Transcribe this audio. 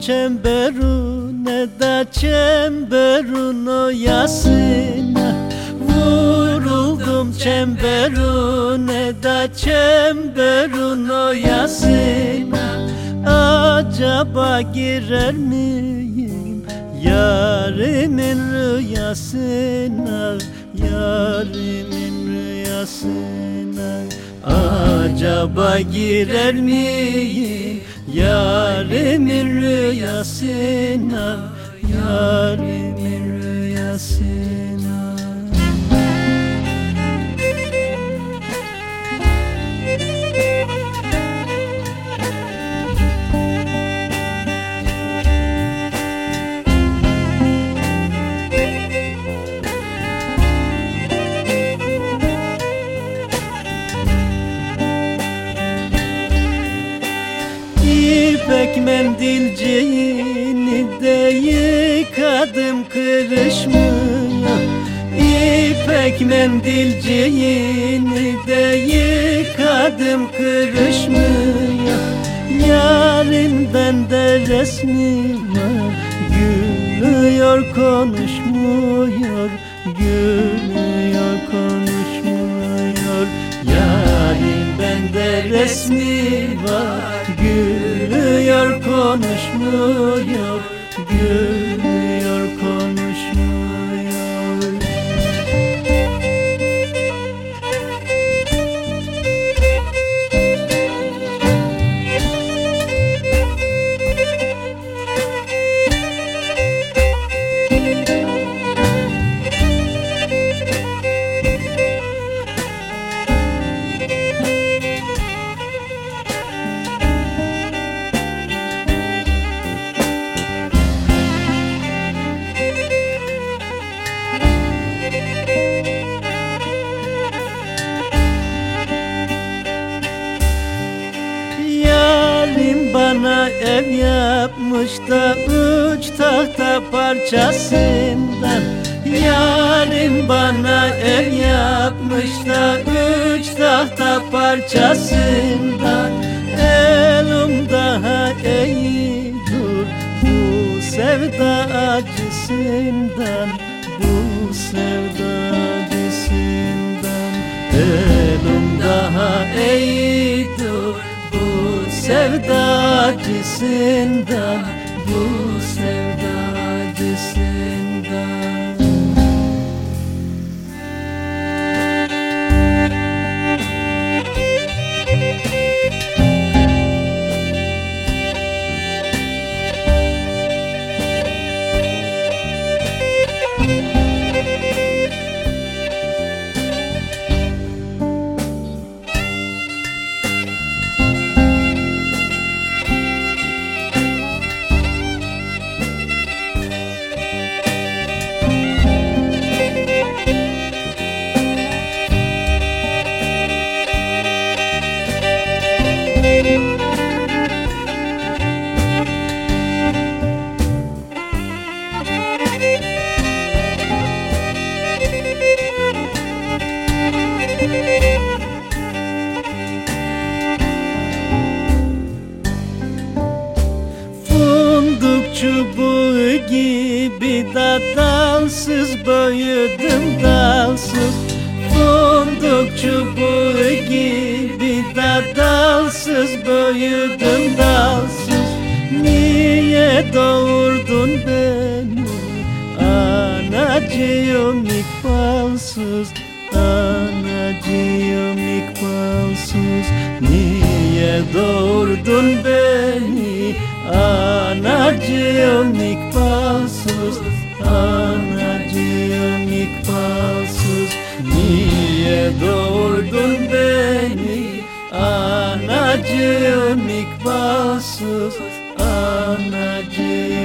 çemberune da çemberun oyasına Vuruldum çemberune da çemberun oyasına Acaba girer miyim yarimin rüyasına Yarimin rüyasına? Acaba girer miyim Yarimin rüyasına Yarimin rüyasına mendilciğini de yıkadım kırışmıyor. İpek mendilciğini de yıkadım kırışmıyor. Yarın bende resmi var Gülüyor konuşmuyor Gülüyor konuşmuyor. Yarim bende resmi var Gülüyor konuşmuyor ev yapmış da üç tahta parçasından Yarim bana ev yapmış da üç tahta parçasından Elim daha iyi dur bu sevda acısından. Bu sevda sevda acısından Bu gibi da dalsız büyüdüm dalsız. Fındık çubuğu gibi da dalsız büyüdüm dalsız. Niye doğurdun beni? Anacığım ikbalsız Anacığım ikbalsız. Niye doğurdun beni? Anacığım ikbalsız doğurdun beni. Anacığım ikbalsız Anacığım